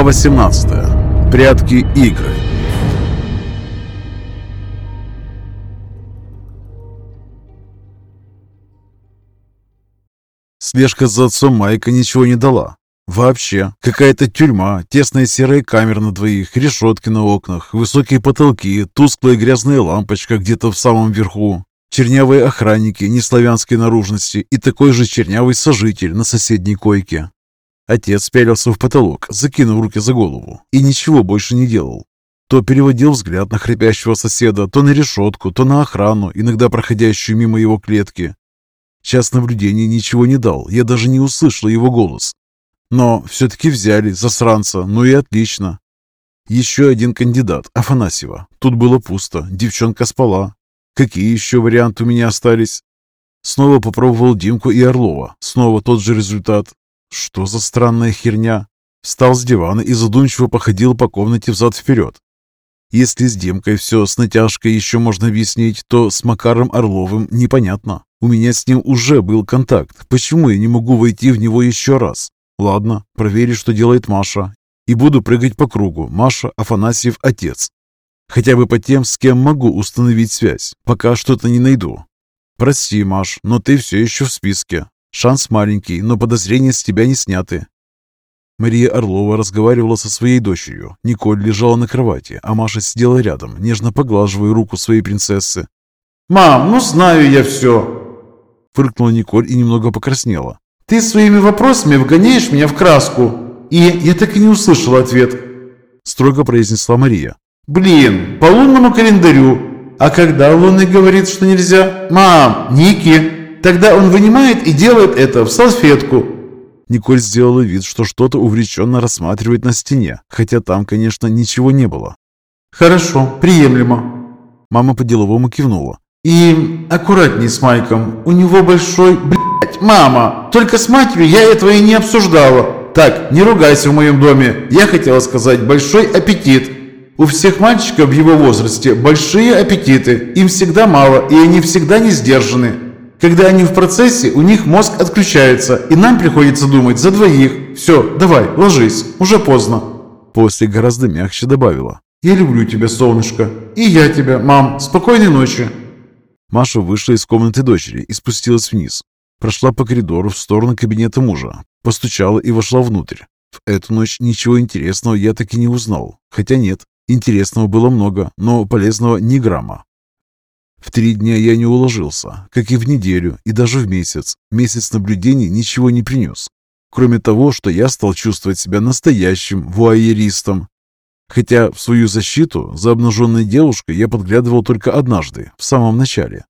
Глава 18. Прятки игры. Слежка за отцом Майка ничего не дала. Вообще, какая-то тюрьма, тесная серая камера на двоих, решетки на окнах, высокие потолки, тусклая грязная лампочка где-то в самом верху, чернявые охранники неславянской наружности и такой же чернявый сожитель на соседней койке. Отец пялился в потолок, закинув руки за голову, и ничего больше не делал. То переводил взгляд на храпящего соседа, то на решетку, то на охрану, иногда проходящую мимо его клетки. Час наблюдения ничего не дал, я даже не услышал его голос. Но все-таки взяли засранца, ну и отлично. Еще один кандидат, Афанасьева. Тут было пусто, девчонка спала. Какие еще варианты у меня остались? Снова попробовал Димку и Орлова. Снова тот же результат. Что за странная херня? Встал с дивана и задумчиво походил по комнате взад-вперед. Если с Димкой все с натяжкой еще можно объяснить, то с Макаром Орловым непонятно. У меня с ним уже был контакт. Почему я не могу войти в него еще раз? Ладно, проверю, что делает Маша. И буду прыгать по кругу. Маша, Афанасьев, отец. Хотя бы по тем, с кем могу установить связь. Пока что-то не найду. Прости, Маш, но ты все еще в списке. Шанс маленький, но подозрения с тебя не сняты. Мария Орлова разговаривала со своей дочерью. Николь лежала на кровати, а Маша сидела рядом, нежно поглаживая руку своей принцессы. «Мам, ну знаю я все!» Фыркнула Николь и немного покраснела. Ты своими вопросами вгоняешь меня в краску. И я так и не услышала ответ. Строго произнесла Мария. Блин, по лунному календарю. А когда лунный говорит, что нельзя? Мам, Ники. Тогда он вынимает и делает это в салфетку. Николь сделала вид, что что-то увлеченно рассматривает на стене, хотя там, конечно, ничего не было. «Хорошо, приемлемо». Мама по-деловому кивнула. «И аккуратней с Майком. У него большой, блядь, мама. Только с матерью я этого и не обсуждала. Так, не ругайся в моем доме. Я хотела сказать большой аппетит. У всех мальчиков в его возрасте большие аппетиты. Им всегда мало, и они всегда не сдержаны. Когда они в процессе, у них мозг отключается, и нам приходится думать за двоих. Все, давай, ложись, уже поздно». После гораздо мягче добавила. «Я люблю тебя, солнышко. И я тебя, мам. Спокойной ночи». Маша вышла из комнаты дочери и спустилась вниз. Прошла по коридору в сторону кабинета мужа, постучала и вошла внутрь. В эту ночь ничего интересного я так и не узнал. Хотя нет, интересного было много, но полезного ни грамма. В три дня я не уложился, как и в неделю, и даже в месяц. Месяц наблюдений ничего не принес. Кроме того, что я стал чувствовать себя настоящим вуайеристом, Хотя в свою защиту за обнаженной девушкой я подглядывал только однажды, в самом начале.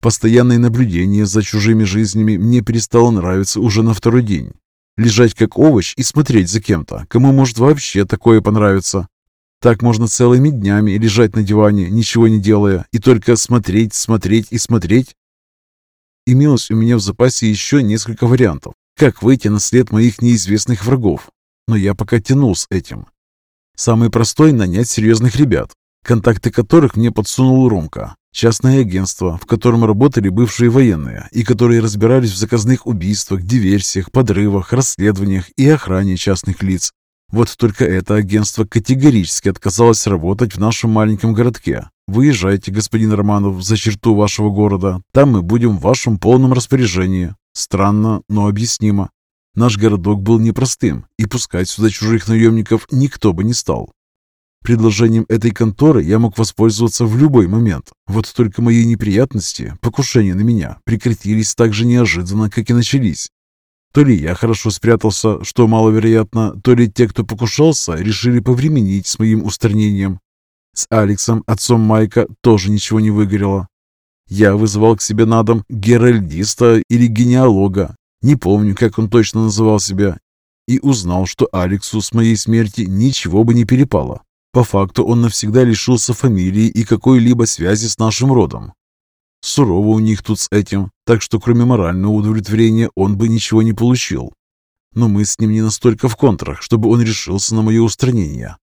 Постоянное наблюдение за чужими жизнями мне перестало нравиться уже на второй день. Лежать как овощ и смотреть за кем-то, кому может вообще такое понравиться. Так можно целыми днями лежать на диване, ничего не делая, и только смотреть, смотреть и смотреть. Имелось у меня в запасе еще несколько вариантов, как выйти на след моих неизвестных врагов, но я пока тянул с этим. Самый простой – нанять серьезных ребят, контакты которых мне подсунул Ромка. Частное агентство, в котором работали бывшие военные и которые разбирались в заказных убийствах, диверсиях, подрывах, расследованиях и охране частных лиц. Вот только это агентство категорически отказалось работать в нашем маленьком городке. Выезжайте, господин Романов, за черту вашего города. Там мы будем в вашем полном распоряжении. Странно, но объяснимо. Наш городок был непростым, и пускать сюда чужих наемников никто бы не стал. Предложением этой конторы я мог воспользоваться в любой момент. Вот только мои неприятности, покушения на меня, прекратились так же неожиданно, как и начались. То ли я хорошо спрятался, что маловероятно, то ли те, кто покушался, решили повременить с моим устранением. С Алексом, отцом Майка, тоже ничего не выгорело. Я вызывал к себе на дом геральдиста или генеалога, не помню, как он точно называл себя, и узнал, что Алексу с моей смерти ничего бы не перепало. По факту он навсегда лишился фамилии и какой-либо связи с нашим родом. Сурово у них тут с этим, так что кроме морального удовлетворения он бы ничего не получил. Но мы с ним не настолько в контрах, чтобы он решился на мое устранение.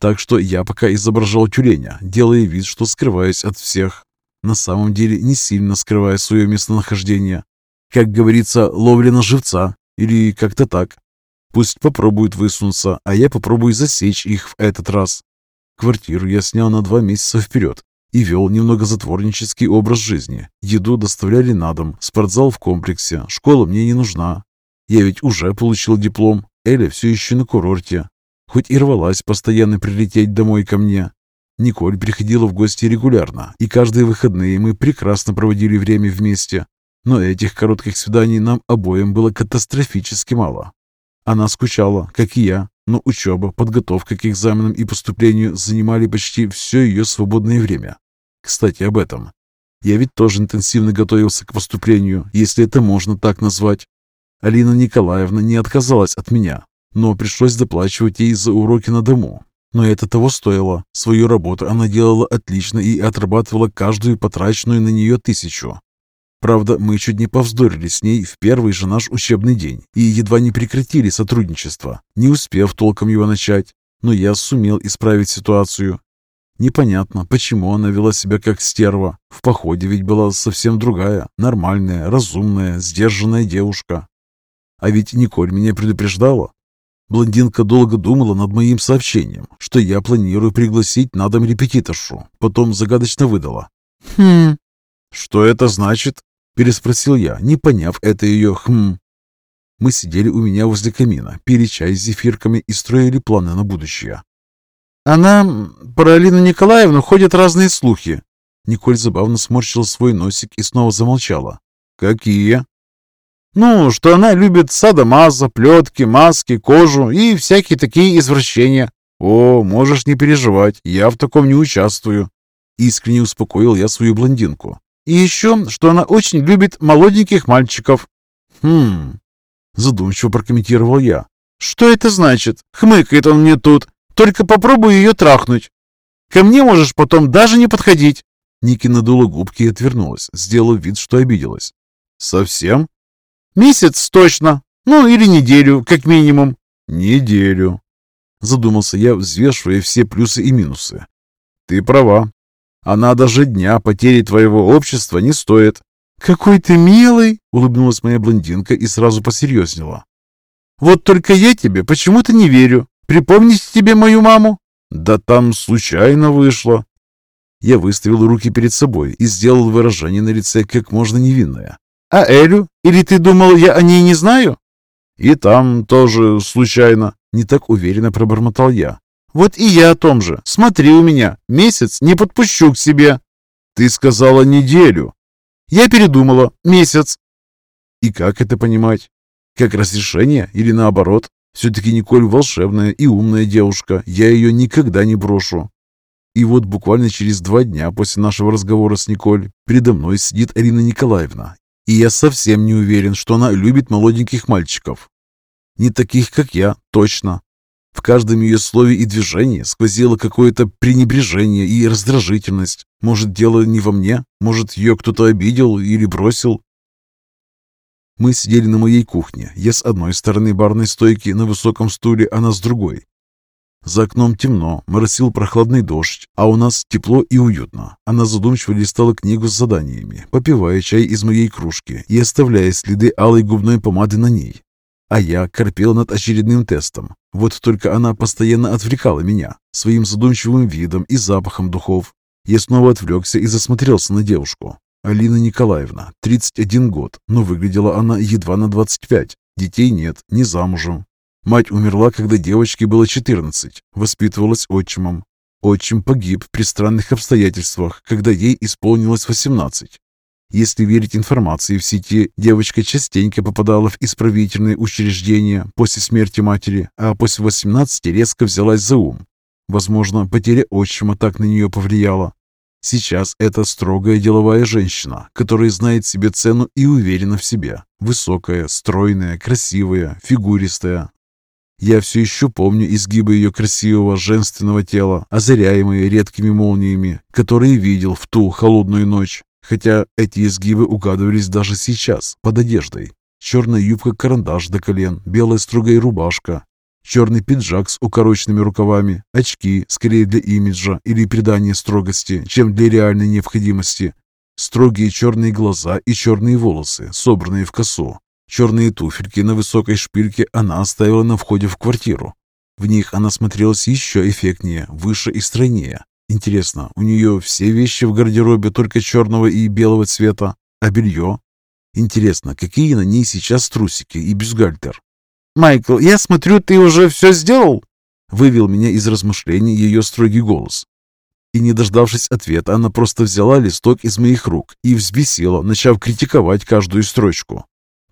Так что я пока изображал тюленя, делая вид, что скрываюсь от всех. На самом деле не сильно скрывая свое местонахождение. Как говорится, ловля на живца. Или как-то так. Пусть попробуют высунуться, а я попробую засечь их в этот раз. Квартиру я снял на два месяца вперед и вел немного затворнический образ жизни. Еду доставляли на дом, спортзал в комплексе, школа мне не нужна. Я ведь уже получил диплом, Эля все еще на курорте. Хоть и рвалась постоянно прилететь домой ко мне. Николь приходила в гости регулярно, и каждые выходные мы прекрасно проводили время вместе. Но этих коротких свиданий нам обоим было катастрофически мало. Она скучала, как и я, но учеба, подготовка к экзаменам и поступлению занимали почти все ее свободное время. Кстати, об этом. Я ведь тоже интенсивно готовился к поступлению, если это можно так назвать. Алина Николаевна не отказалась от меня, но пришлось доплачивать ей за уроки на дому. Но это того стоило. Свою работу она делала отлично и отрабатывала каждую потраченную на нее тысячу. Правда, мы чуть не повздорили с ней в первый же наш учебный день и едва не прекратили сотрудничество, не успев толком его начать. Но я сумел исправить ситуацию. Непонятно, почему она вела себя как стерва. В походе ведь была совсем другая, нормальная, разумная, сдержанная девушка. А ведь Николь меня предупреждала. Блондинка долго думала над моим сообщением, что я планирую пригласить на дом репетиторшу. Потом загадочно выдала. «Хм, что это значит?» Переспросил я, не поняв это ее «хм». Мы сидели у меня возле камина, пили чай с зефирками и строили планы на будущее. «Она... Про Алину Николаевну ходят разные слухи». Николь забавно сморщила свой носик и снова замолчала. «Какие?» «Ну, что она любит садомаза, плетки, маски, кожу и всякие такие извращения». «О, можешь не переживать, я в таком не участвую». Искренне успокоил я свою блондинку. И еще, что она очень любит молоденьких мальчиков». «Хм...» — задумчиво прокомментировал я. «Что это значит? Хмыкает он мне тут. Только попробуй ее трахнуть. Ко мне можешь потом даже не подходить». Ники надула губки и отвернулась, сделав вид, что обиделась. «Совсем?» «Месяц точно. Ну, или неделю, как минимум». «Неделю», — задумался я, взвешивая все плюсы и минусы. «Ты права. Она даже дня потери твоего общества не стоит». «Какой ты милый!» — улыбнулась моя блондинка и сразу посерьезнела. «Вот только я тебе почему-то не верю. Припомнить тебе мою маму?» «Да там случайно вышло». Я выставил руки перед собой и сделал выражение на лице как можно невинное. «А Элю? Или ты думал, я о ней не знаю?» «И там тоже случайно», — не так уверенно пробормотал я. «Вот и я о том же. Смотри у меня. Месяц не подпущу к себе». «Ты сказала неделю». «Я передумала. Месяц». «И как это понимать? Как разрешение или наоборот? Все-таки Николь волшебная и умная девушка. Я ее никогда не брошу». И вот буквально через два дня после нашего разговора с Николь передо мной сидит Арина Николаевна. И я совсем не уверен, что она любит молоденьких мальчиков. Не таких, как я, точно. В каждом ее слове и движении сквозило какое-то пренебрежение и раздражительность. Может, дело не во мне? Может, ее кто-то обидел или бросил? Мы сидели на моей кухне. Я с одной стороны барной стойки на высоком стуле, она с другой. За окном темно, моросил прохладный дождь, а у нас тепло и уютно. Она задумчиво листала книгу с заданиями, попивая чай из моей кружки и оставляя следы алой губной помады на ней. А я корпел над очередным тестом. Вот только она постоянно отвлекала меня своим задумчивым видом и запахом духов. Я снова отвлекся и засмотрелся на девушку. Алина Николаевна, 31 год, но выглядела она едва на 25. Детей нет, не замужем. Мать умерла, когда девочке было 14, воспитывалась отчимом. Отчим погиб при странных обстоятельствах, когда ей исполнилось 18. Если верить информации в сети, девочка частенько попадала в исправительные учреждения после смерти матери, а после 18 резко взялась за ум. Возможно, потеря отчима так на нее повлияла. Сейчас это строгая деловая женщина, которая знает себе цену и уверена в себе. Высокая, стройная, красивая, фигуристая. Я все еще помню изгибы ее красивого женственного тела, озаряемые редкими молниями, которые видел в ту холодную ночь. Хотя эти изгибы угадывались даже сейчас, под одеждой. Черная юбка-карандаш до колен, белая строгая рубашка, черный пиджак с укороченными рукавами, очки, скорее для имиджа или придания строгости, чем для реальной необходимости, строгие черные глаза и черные волосы, собранные в косу, Черные туфельки на высокой шпильке она оставила на входе в квартиру. В них она смотрелась еще эффектнее, выше и стройнее. Интересно, у нее все вещи в гардеробе только черного и белого цвета, а белье? Интересно, какие на ней сейчас трусики и бюстгальтер? «Майкл, я смотрю, ты уже все сделал?» Вывел меня из размышлений ее строгий голос. И не дождавшись ответа, она просто взяла листок из моих рук и взбесила, начав критиковать каждую строчку.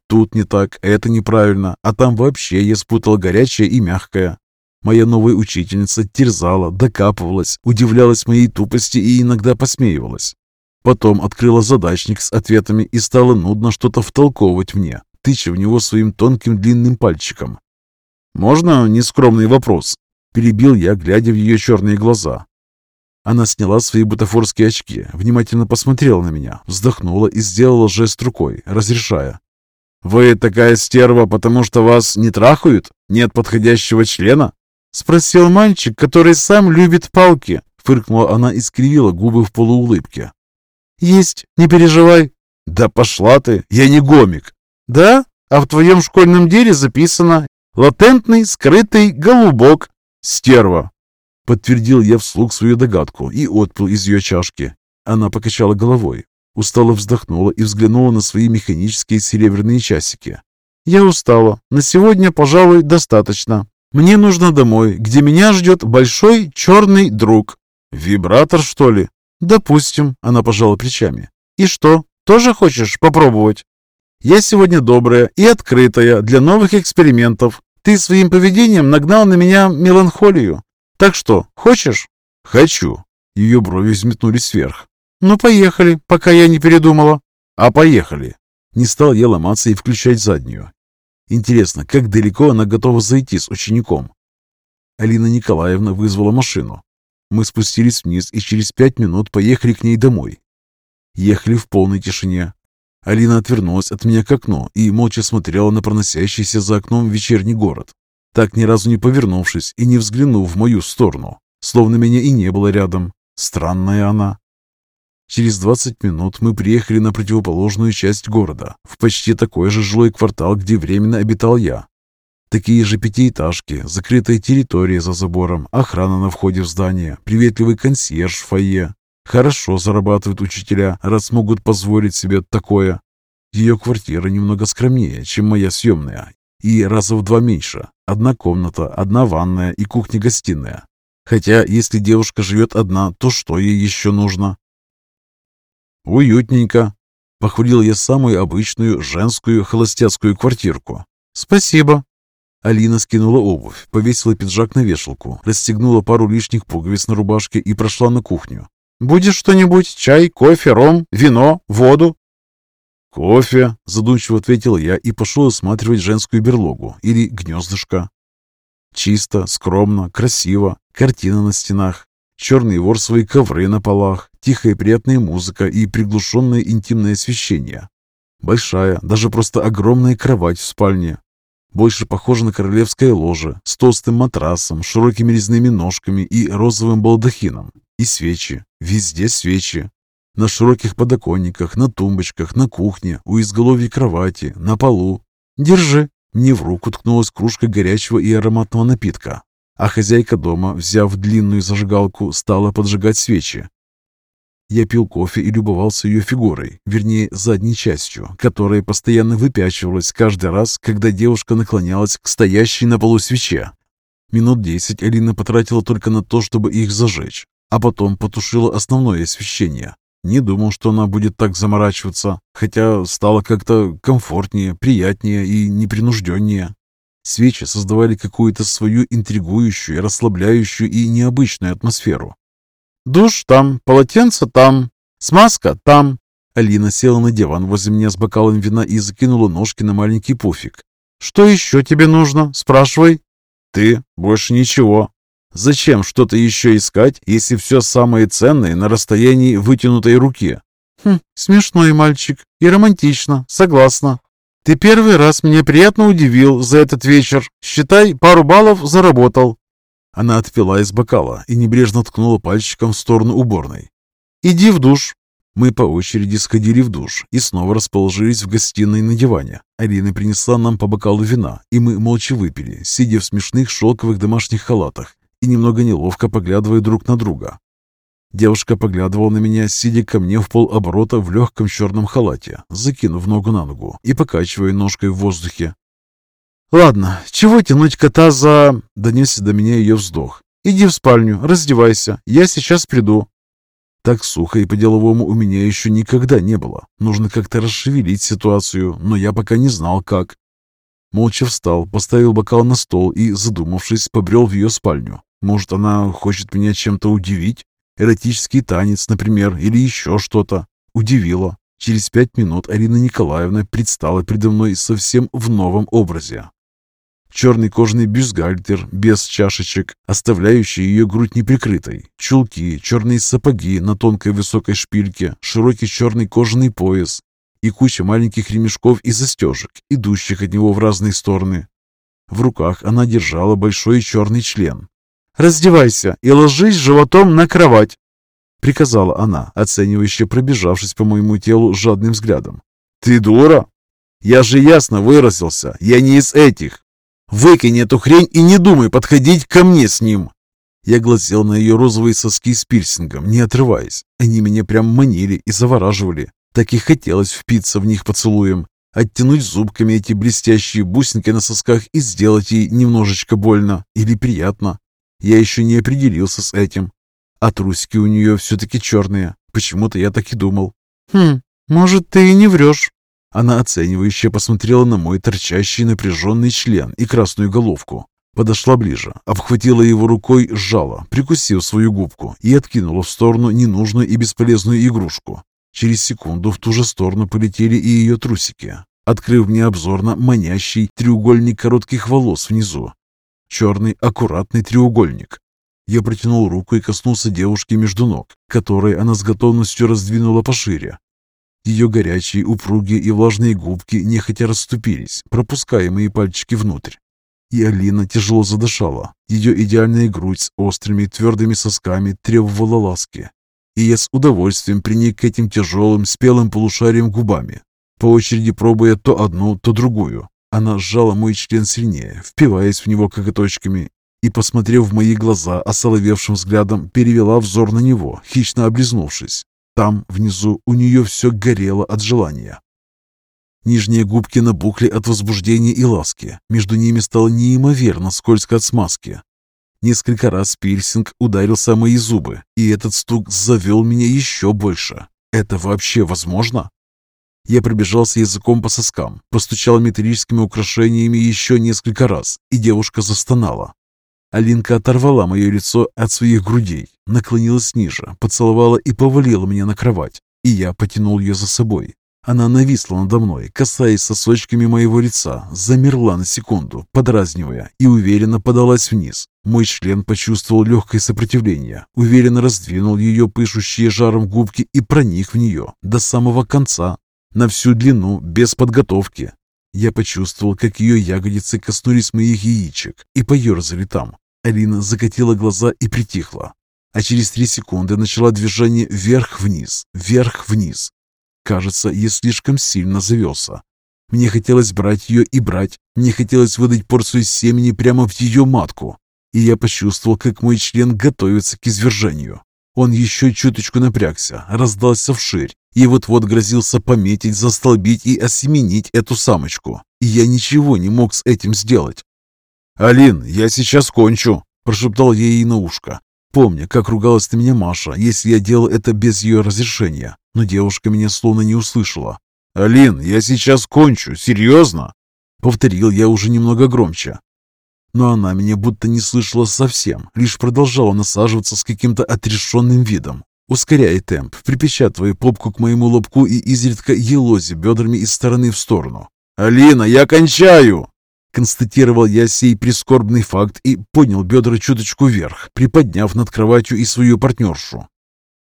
Тут не так, это неправильно, а там вообще я спутал горячее и мягкое. Моя новая учительница терзала, докапывалась, удивлялась моей тупости и иногда посмеивалась. Потом открыла задачник с ответами и стала нудно что-то втолковывать мне, тыча в него своим тонким длинным пальчиком. «Можно нескромный вопрос?» Перебил я, глядя в ее черные глаза. Она сняла свои бутафорские очки, внимательно посмотрела на меня, вздохнула и сделала жест рукой, разрешая. «Вы такая стерва, потому что вас не трахают? Нет подходящего члена?» Спросил мальчик, который сам любит палки. Фыркнула она и скривила губы в полуулыбке. «Есть, не переживай». «Да пошла ты, я не гомик». «Да? А в твоем школьном деле записано «Латентный скрытый голубок». «Стерва!» Подтвердил я вслух свою догадку и отпил из ее чашки. Она покачала головой, устало вздохнула и взглянула на свои механические серебряные часики. «Я устала. На сегодня, пожалуй, достаточно. Мне нужно домой, где меня ждет большой черный друг». «Вибратор, что ли?» «Допустим», — она пожала плечами. «И что, тоже хочешь попробовать?» «Я сегодня добрая и открытая для новых экспериментов. Ты своим поведением нагнал на меня меланхолию. Так что, хочешь?» «Хочу». Ее брови взметнулись вверх. «Ну, поехали, пока я не передумала». «А поехали». Не стал я ломаться и включать заднюю. Интересно, как далеко она готова зайти с учеником? Алина Николаевна вызвала машину. Мы спустились вниз и через пять минут поехали к ней домой. Ехали в полной тишине. Алина отвернулась от меня к окну и молча смотрела на проносящийся за окном вечерний город, так ни разу не повернувшись и не взглянув в мою сторону, словно меня и не было рядом. Странная она. Через 20 минут мы приехали на противоположную часть города, в почти такой же жилой квартал, где временно обитал я. Такие же пятиэтажки, закрытая территория за забором, охрана на входе в здание, приветливый консьерж в фойе. Хорошо зарабатывают учителя, раз могут позволить себе такое. Ее квартира немного скромнее, чем моя съемная, и раза в два меньше. Одна комната, одна ванная и кухня-гостиная. Хотя, если девушка живет одна, то что ей еще нужно? «Уютненько», — похвалил я самую обычную женскую холостяцкую квартирку. «Спасибо». Алина скинула обувь, повесила пиджак на вешалку, расстегнула пару лишних пуговиц на рубашке и прошла на кухню. «Будешь что-нибудь? Чай, кофе, ром, вино, воду?» «Кофе», — задумчиво ответил я и пошел осматривать женскую берлогу или гнездышко. Чисто, скромно, красиво, картина на стенах, черные ворсовые ковры на полах, тихая приятная музыка и приглушенное интимное освещение. Большая, даже просто огромная кровать в спальне. Больше похожа на королевское ложе, с толстым матрасом, широкими резными ножками и розовым балдахином. И свечи. Везде свечи. На широких подоконниках, на тумбочках, на кухне, у изголовья кровати, на полу. «Держи!» Мне в руку ткнулась кружка горячего и ароматного напитка, а хозяйка дома, взяв длинную зажигалку, стала поджигать свечи. Я пил кофе и любовался ее фигурой, вернее, задней частью, которая постоянно выпячивалась каждый раз, когда девушка наклонялась к стоящей на полу свече. Минут десять Алина потратила только на то, чтобы их зажечь, а потом потушила основное освещение. Не думал, что она будет так заморачиваться, хотя стало как-то комфортнее, приятнее и непринужденнее. Свечи создавали какую-то свою интригующую, расслабляющую и необычную атмосферу. «Душ там, полотенце там, смазка там». Алина села на диван возле меня с бокалом вина и закинула ножки на маленький пуфик. «Что еще тебе нужно? Спрашивай». «Ты? Больше ничего. Зачем что-то еще искать, если все самое ценное на расстоянии вытянутой руки?» «Хм, смешной мальчик и романтично, согласна. Ты первый раз меня приятно удивил за этот вечер. Считай, пару баллов заработал. Она отпила из бокала и небрежно ткнула пальчиком в сторону уборной. «Иди в душ». Мы по очереди сходили в душ и снова расположились в гостиной на диване. Алина принесла нам по бокалу вина, и мы молча выпили, сидя в смешных шелковых домашних халатах и немного неловко поглядывая друг на друга. Девушка поглядывала на меня, сидя ко мне в полоборота в легком черном халате, закинув ногу на ногу и покачивая ножкой в воздухе. «Ладно, чего тянуть кота за...» — донесся до меня ее вздох. «Иди в спальню, раздевайся, я сейчас приду». Так сухо и по-деловому у меня еще никогда не было. Нужно как-то расшевелить ситуацию, но я пока не знал, как. Молча встал, поставил бокал на стол и, задумавшись, побрел в ее спальню. Может, она хочет меня чем-то удивить? Эротический танец, например, или еще что-то. Удивило. Через пять минут Арина Николаевна предстала передо мной совсем в новом образе. Черный кожаный бюстгальтер без чашечек, оставляющий ее грудь неприкрытой, чулки, черные сапоги на тонкой высокой шпильке, широкий черный кожаный пояс и куча маленьких ремешков и застежек, идущих от него в разные стороны. В руках она держала большой черный член. «Раздевайся и ложись животом на кровать!» Приказала она, оценивающе пробежавшись по моему телу жадным взглядом. «Ты дура? Я же ясно выразился, я не из этих. Выкинь эту хрень и не думай подходить ко мне с ним!» Я глазел на ее розовые соски с пирсингом, не отрываясь. Они меня прям манили и завораживали. Так и хотелось впиться в них поцелуем, оттянуть зубками эти блестящие бусинки на сосках и сделать ей немножечко больно или приятно. Я еще не определился с этим. А трусики у нее все-таки черные. Почему-то я так и думал. «Хм, может, ты и не врешь», она оценивающе посмотрела на мой торчащий напряженный член и красную головку. Подошла ближе, обхватила его рукой, сжала, прикусив свою губку и откинула в сторону ненужную и бесполезную игрушку. Через секунду в ту же сторону полетели и ее трусики, открыв мне обзор на манящий треугольник коротких волос внизу. Черный аккуратный треугольник. Я протянул руку и коснулся девушки между ног, которой она с готовностью раздвинула пошире. Ее горячие, упругие и влажные губки нехотя расступились, пропуская мои пальчики внутрь. И Алина тяжело задышала. Ее идеальная грудь с острыми твердыми сосками требовала ласки. И я с удовольствием приник к этим тяжелым, спелым полушариям губами, по очереди пробуя то одну, то другую. Она сжала мой член сильнее, впиваясь в него коготочками, и, посмотрев в мои глаза осоловевшим взглядом, перевела взор на него, хищно облизнувшись. Там, внизу, у нее все горело от желания. Нижние губки набухли от возбуждения и ласки. Между ними стало неимоверно скользко от смазки. Несколько раз пирсинг ударился о мои зубы, и этот стук завел меня еще больше. Это вообще возможно? Я пробежался языком по соскам, постучал металлическими украшениями еще несколько раз, и девушка застонала. Алинка оторвала мое лицо от своих грудей, наклонилась ниже, поцеловала и повалила меня на кровать, и я потянул ее за собой. Она нависла надо мной, касаясь сосочками моего лица, замерла на секунду, подразнивая, и уверенно подалась вниз. Мой член почувствовал легкое сопротивление, уверенно раздвинул ее пышущие жаром губки и проник в нее до самого конца, на всю длину, без подготовки. Я почувствовал, как ее ягодицы коснулись моих яичек и поерзали там. Алина закатила глаза и притихла. А через три секунды начала движение вверх-вниз, вверх-вниз. Кажется, я слишком сильно завелся. Мне хотелось брать ее и брать. Мне хотелось выдать порцию семени прямо в ее матку. И я почувствовал, как мой член готовится к извержению. Он еще чуточку напрягся, раздался вширь, и вот-вот грозился пометить, застолбить и осеменить эту самочку. И я ничего не мог с этим сделать. «Алин, я сейчас кончу!» – прошептал я ей на ушко, помня, как ругалась на меня Маша, если я делал это без ее разрешения. Но девушка меня словно не услышала. «Алин, я сейчас кончу! Серьезно?» Повторил я уже немного громче. Но она меня будто не слышала совсем, лишь продолжала насаживаться с каким-то отрешенным видом, ускоряя темп, припечатывая попку к моему лобку и изредка елози бедрами из стороны в сторону. «Алина, я кончаю!» Констатировал я сей прискорбный факт и поднял бедра чуточку вверх, приподняв над кроватью и свою партнершу.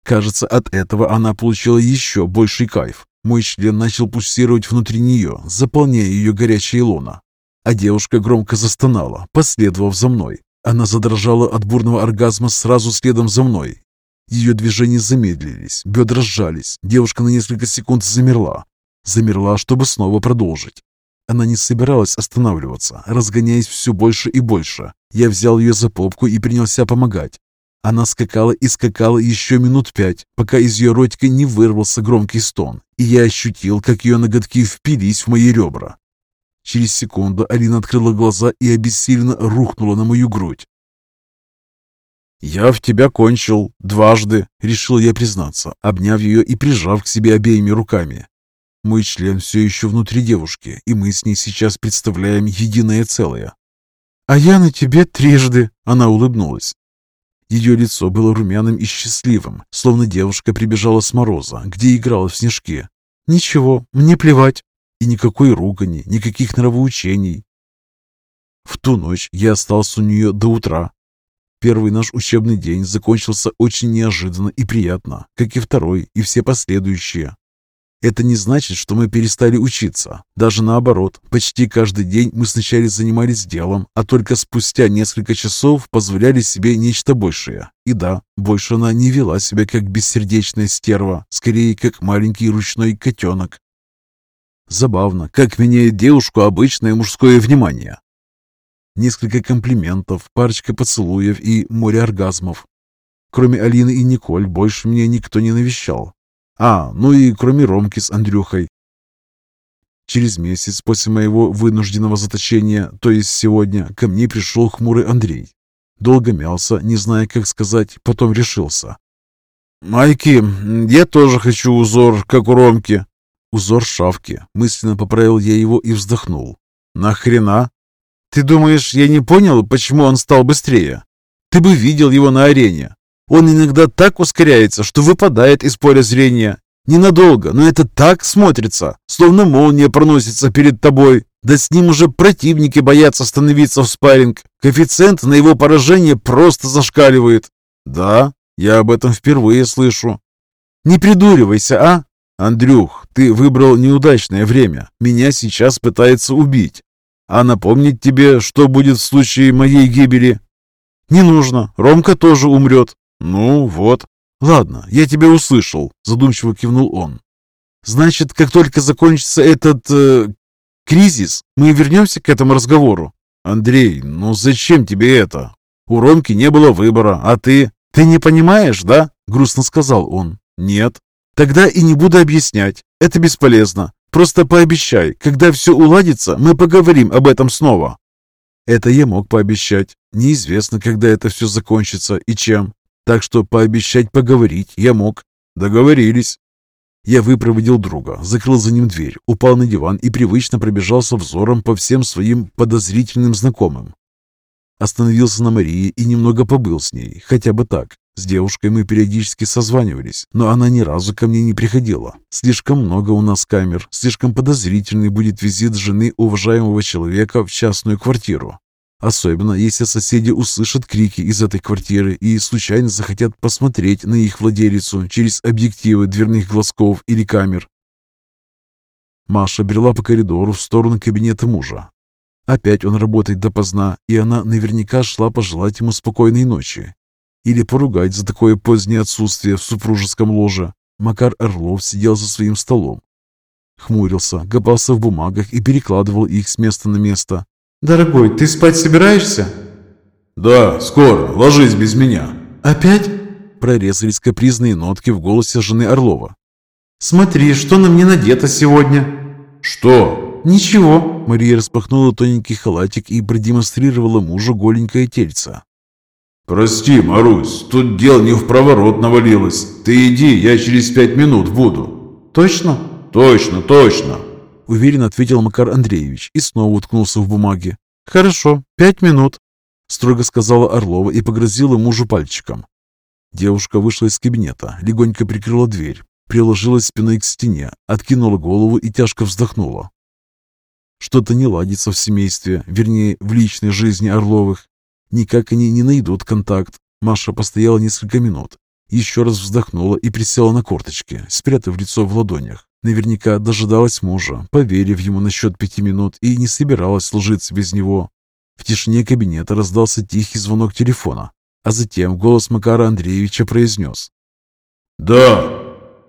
Кажется, от этого она получила еще больший кайф. Мой член начал пульсировать внутри нее, заполняя ее горячее лоно. А девушка громко застонала, последовав за мной. Она задрожала от бурного оргазма сразу следом за мной Ее движения замедлились, бедра сжались. Девушка на несколько секунд замерла. Замерла, чтобы снова продолжить. Она не собиралась останавливаться, разгоняясь все больше и больше. Я взял ее за попку и принялся помогать. Она скакала и скакала еще минут пять, пока из ее ротика не вырвался громкий стон, и я ощутил, как ее ноготки впились в мои ребра. Через секунду Алина открыла глаза и обессиленно рухнула на мою грудь. «Я в тебя кончил дважды», — решил я признаться, обняв ее и прижав к себе обеими руками. Мой член все еще внутри девушки, и мы с ней сейчас представляем единое целое. «А я на тебе трижды!» — она улыбнулась. Ее лицо было румяным и счастливым, словно девушка прибежала с мороза, где играла в снежки. «Ничего, мне плевать!» И никакой ругани, никаких нравоучений. В ту ночь я остался у нее до утра. Первый наш учебный день закончился очень неожиданно и приятно, как и второй, и все последующие. Это не значит, что мы перестали учиться. Даже наоборот, почти каждый день мы сначала занимались делом, а только спустя несколько часов позволяли себе нечто большее. И да, больше она не вела себя как бессердечная стерва, скорее как маленький ручной котенок. Забавно, как меняет девушку обычное мужское внимание. Несколько комплиментов, парочка поцелуев и море оргазмов. Кроме Алины и Николь, больше меня никто не навещал. А, ну и кроме Ромки с Андрюхой. Через месяц после моего вынужденного заточения, то есть сегодня, ко мне пришел хмурый Андрей. Долго мялся, не зная, как сказать, потом решился. «Майки, я тоже хочу узор, как у Ромки». «Узор шавки», мысленно поправил я его и вздохнул. «Нахрена? Ты думаешь, я не понял, почему он стал быстрее? Ты бы видел его на арене. Он иногда так ускоряется, что выпадает из поля зрения. Ненадолго, но это так смотрится, словно молния проносится перед тобой. Да с ним уже противники боятся становиться в спарринг. Коэффициент на его поражение просто зашкаливает. Да, я об этом впервые слышу. Не придуривайся, а? Андрюх, ты выбрал неудачное время. Меня сейчас пытается убить. А напомнить тебе, что будет в случае моей гибели? Не нужно. Ромка тоже умрет. «Ну вот». «Ладно, я тебя услышал», — задумчиво кивнул он. «Значит, как только закончится этот... Э, кризис, мы вернемся к этому разговору?» «Андрей, ну зачем тебе это? У Ромки не было выбора, а ты...» «Ты не понимаешь, да?» — грустно сказал он. «Нет». «Тогда и не буду объяснять. Это бесполезно. Просто пообещай, когда все уладится, мы поговорим об этом снова». Это я мог пообещать. Неизвестно, когда это все закончится и чем. Так что пообещать поговорить я мог. Договорились. Я выпроводил друга, закрыл за ним дверь, упал на диван и привычно пробежался взором по всем своим подозрительным знакомым. Остановился на Марии и немного побыл с ней, хотя бы так. С девушкой мы периодически созванивались, но она ни разу ко мне не приходила. Слишком много у нас камер, слишком подозрительный будет визит жены уважаемого человека в частную квартиру. Особенно, если соседи услышат крики из этой квартиры и случайно захотят посмотреть на их владелицу через объективы дверных глазков или камер. Маша брела по коридору в сторону кабинета мужа. Опять он работает допоздна, и она наверняка шла пожелать ему спокойной ночи. Или поругать за такое позднее отсутствие в супружеском ложе. Макар Орлов сидел за своим столом. Хмурился, копался в бумагах и перекладывал их с места на место. «Дорогой, ты спать собираешься?» «Да, скоро. Ложись без меня». «Опять?» Прорезались капризные нотки в голосе жены Орлова. «Смотри, что на мне надето сегодня?» «Что?» «Ничего». Мария распахнула тоненький халатик и продемонстрировала мужу голенькое тельце. «Прости, Марусь, тут дело не в проворот навалилось. Ты иди, я через пять минут буду». «Точно?» «Точно, точно». — уверенно ответил Макар Андреевич и снова уткнулся в бумаге. «Хорошо, пять минут», — строго сказала Орлова и погрозила мужу пальчиком. Девушка вышла из кабинета, легонько прикрыла дверь, приложилась спиной к стене, откинула голову и тяжко вздохнула. Что-то не ладится в семействе, вернее, в личной жизни Орловых. Никак они не найдут контакт. Маша постояла несколько минут, еще раз вздохнула и присела на корточки, спрятав лицо в ладонях. Наверняка дожидалась мужа, поверив ему насчет пяти минут, и не собиралась ложиться без него. В тишине кабинета раздался тихий звонок телефона, а затем голос Макара Андреевича произнес. Да.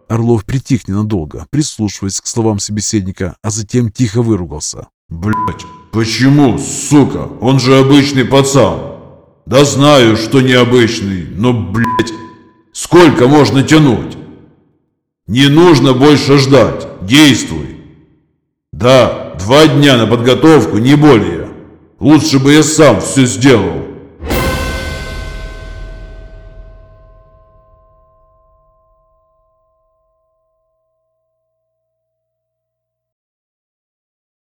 Орлов притих ненадолго, прислушиваясь к словам собеседника, а затем тихо выругался. Блять, почему, сука? Он же обычный пацан. Да знаю, что необычный, но, блять, сколько можно тянуть? Не нужно больше ждать. Действуй. Да, два дня на подготовку, не более. Лучше бы я сам все сделал.